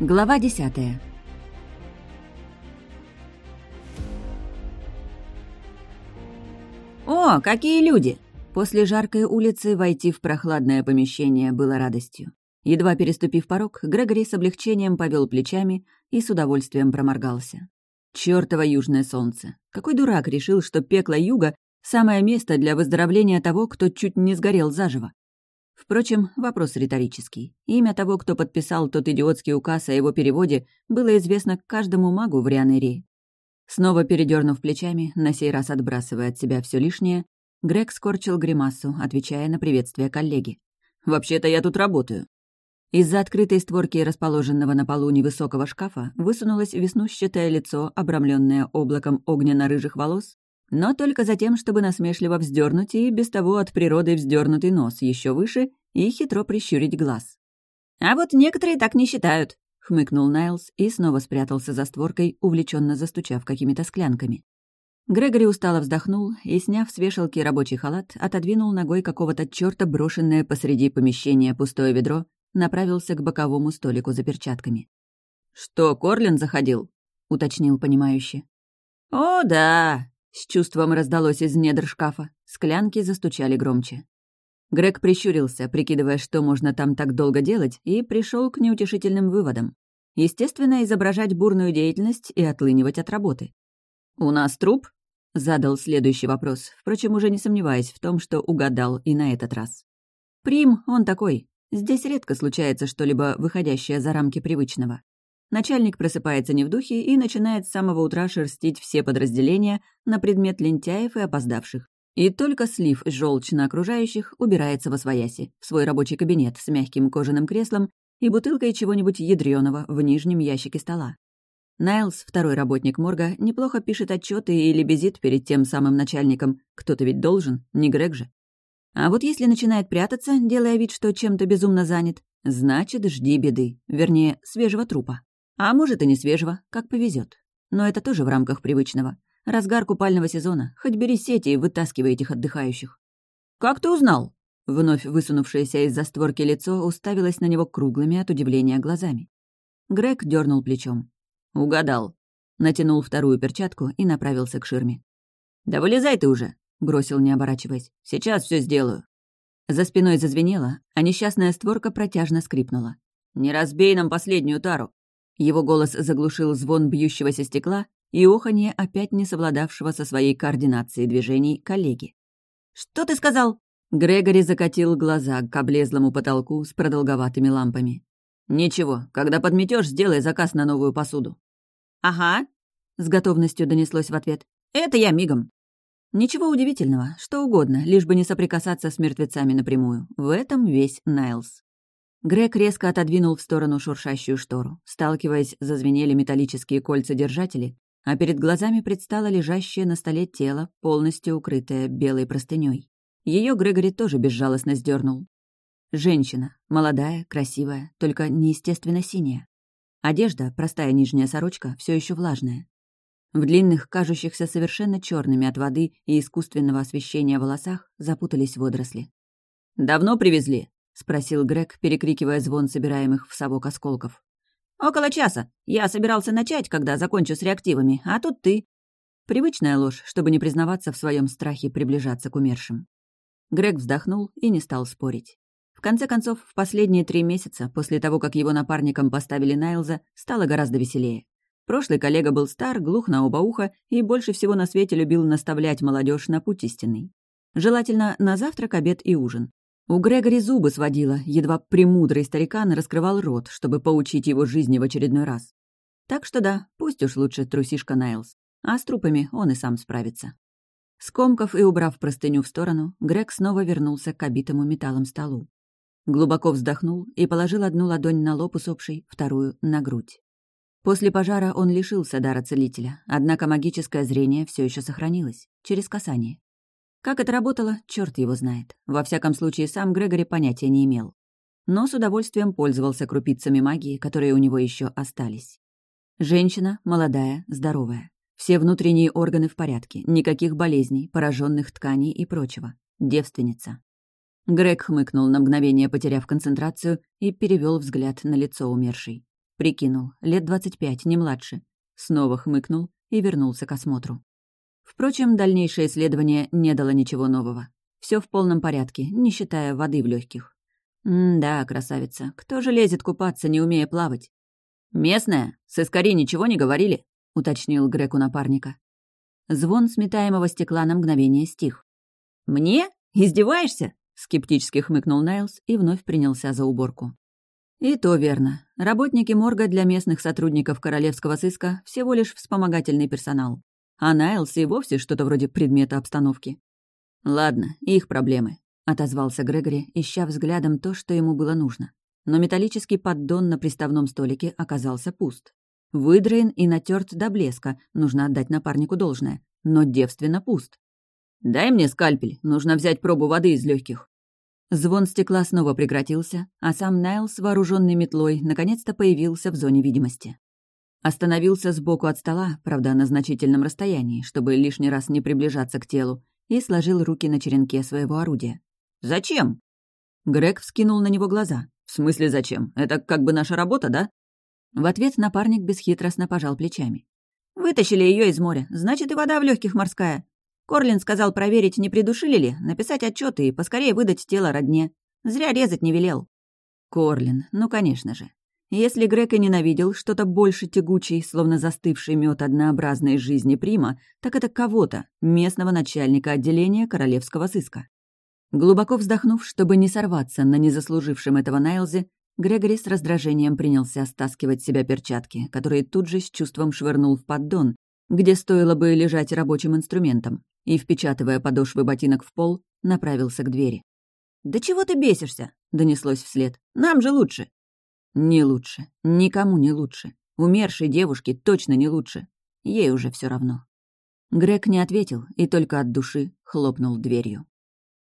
Глава десятая. «О, какие люди!» После жаркой улицы войти в прохладное помещение было радостью. Едва переступив порог, Грегори с облегчением повел плечами и с удовольствием проморгался. Чёртово южное солнце! Какой дурак решил, что пекло юга — самое место для выздоровления того, кто чуть не сгорел заживо. Впрочем, вопрос риторический. Имя того, кто подписал тот идиотский указ о его переводе, было известно каждому магу в Рианерии. Снова передернув плечами, на сей раз отбрасывая от себя все лишнее, Грег скорчил гримасу, отвечая на приветствие коллеги. «Вообще-то я тут работаю». Из-за открытой створки расположенного на полу невысокого шкафа высунулось веснущатое лицо, обрамленное облаком огненно-рыжих волос, но только за тем, чтобы насмешливо вздернуть и без того от природы вздернутый нос еще выше и хитро прищурить глаз. «А вот некоторые так не считают», — хмыкнул Найлз и снова спрятался за створкой, увлеченно застучав какими-то склянками. Грегори устало вздохнул и, сняв с вешалки рабочий халат, отодвинул ногой какого-то чёрта брошенное посреди помещения пустое ведро, направился к боковому столику за перчатками. «Что, Корлин заходил?» — уточнил понимающе. «О, да!» С чувством раздалось из недр шкафа. Склянки застучали громче. Грег прищурился, прикидывая, что можно там так долго делать, и пришел к неутешительным выводам. Естественно, изображать бурную деятельность и отлынивать от работы. «У нас труп?» — задал следующий вопрос, впрочем, уже не сомневаясь в том, что угадал и на этот раз. «Прим, он такой. Здесь редко случается что-либо выходящее за рамки привычного. Начальник просыпается не в духе и начинает с самого утра шерстить все подразделения на предмет лентяев и опоздавших. И только слив желчь на окружающих, убирается во свояси, в свой рабочий кабинет с мягким кожаным креслом и бутылкой чего-нибудь ядрёного в нижнем ящике стола. Найлс, второй работник морга, неплохо пишет отчеты и лебезит перед тем самым начальником. Кто-то ведь должен, не Грег же. А вот если начинает прятаться, делая вид, что чем-то безумно занят, значит, жди беды, вернее, свежего трупа. А может и не свежего, как повезет. Но это тоже в рамках привычного. Разгар купального сезона. Хоть бери сети и вытаскивай этих отдыхающих. «Как ты узнал?» Вновь высунувшееся из-за створки лицо уставилось на него круглыми от удивления глазами. Грег дернул плечом. «Угадал». Натянул вторую перчатку и направился к ширме. «Да вылезай ты уже!» — бросил, не оборачиваясь. «Сейчас все сделаю». За спиной зазвенело, а несчастная створка протяжно скрипнула. «Не разбей нам последнюю тару!» Его голос заглушил звон бьющегося стекла и оханье опять не совладавшего со своей координацией движений коллеги. «Что ты сказал?» Грегори закатил глаза к облезлому потолку с продолговатыми лампами. «Ничего, когда подметешь, сделай заказ на новую посуду». «Ага», — с готовностью донеслось в ответ. «Это я мигом». Ничего удивительного, что угодно, лишь бы не соприкасаться с мертвецами напрямую. В этом весь Найлз. Грег резко отодвинул в сторону шуршащую штору. Сталкиваясь, зазвенели металлические кольца-держатели, а перед глазами предстало лежащее на столе тело, полностью укрытое белой простыней. Ее Грегори тоже безжалостно сдернул. Женщина, молодая, красивая, только неестественно синяя. Одежда, простая нижняя сорочка, все еще влажная. В длинных, кажущихся совершенно черными от воды и искусственного освещения волосах запутались водоросли. «Давно привезли?» — спросил Грег, перекрикивая звон собираемых в совок осколков. «Около часа. Я собирался начать, когда закончу с реактивами, а тут ты». Привычная ложь, чтобы не признаваться в своем страхе приближаться к умершим. Грег вздохнул и не стал спорить. В конце концов, в последние три месяца, после того, как его напарником поставили Найлза, стало гораздо веселее. Прошлый коллега был стар, глух на оба уха и больше всего на свете любил наставлять молодежь на путь истинный. Желательно на завтрак, обед и ужин. У Грегори зубы сводило, едва премудрый старикан раскрывал рот, чтобы поучить его жизни в очередной раз. Так что да, пусть уж лучше трусишка Найлз. А с трупами он и сам справится. Скомков и убрав простыню в сторону, Грег снова вернулся к обитому металлом столу. Глубоко вздохнул и положил одну ладонь на лоб усопшей, вторую — на грудь. После пожара он лишился дара целителя, однако магическое зрение все еще сохранилось, через касание. Как это работало, черт его знает. Во всяком случае, сам Грегори понятия не имел. Но с удовольствием пользовался крупицами магии, которые у него еще остались. Женщина, молодая, здоровая. Все внутренние органы в порядке, никаких болезней, пораженных тканей и прочего. Девственница. Грег хмыкнул на мгновение, потеряв концентрацию, и перевел взгляд на лицо умершей. Прикинул, лет двадцать пять, не младше. Снова хмыкнул и вернулся к осмотру. Впрочем, дальнейшее исследование не дало ничего нового. Все в полном порядке, не считая воды в легких. «Да, красавица, кто же лезет купаться, не умея плавать?» «Местная? С Искари ничего не говорили?» — уточнил Греку напарника. Звон сметаемого стекла на мгновение стих. «Мне? Издеваешься?» — скептически хмыкнул Найлс и вновь принялся за уборку. И то верно. Работники морга для местных сотрудников королевского сыска всего лишь вспомогательный персонал. А Найлс и вовсе что-то вроде предмета обстановки. «Ладно, их проблемы», — отозвался Грегори, ища взглядом то, что ему было нужно. Но металлический поддон на приставном столике оказался пуст. Выдроен и натерт до блеска, нужно отдать напарнику должное, но девственно пуст. «Дай мне скальпель, нужно взять пробу воды из легких. Звон стекла снова прекратился, а сам Найлс, вооруженный метлой, наконец-то появился в зоне видимости. Остановился сбоку от стола, правда, на значительном расстоянии, чтобы лишний раз не приближаться к телу, и сложил руки на черенке своего орудия. «Зачем?» Грег вскинул на него глаза. «В смысле зачем? Это как бы наша работа, да?» В ответ напарник бесхитростно пожал плечами. «Вытащили ее из моря, значит, и вода в легких морская. Корлин сказал проверить, не придушили ли, написать отчеты и поскорее выдать тело родне. Зря резать не велел». Корлин, ну, конечно же. Если Грек и ненавидел что-то больше тягучей, словно застывший мед однообразной жизни Прима, так это кого-то, местного начальника отделения королевского сыска. Глубоко вздохнув, чтобы не сорваться на незаслужившем этого Найлзе, Грегори с раздражением принялся стаскивать себя перчатки, которые тут же с чувством швырнул в поддон, где стоило бы лежать рабочим инструментом, и, впечатывая подошвы ботинок в пол, направился к двери. «Да чего ты бесишься?» — донеслось вслед. «Нам же лучше!» Не лучше. Никому не лучше. Умершей девушке точно не лучше. Ей уже все равно. Грег не ответил и только от души хлопнул дверью.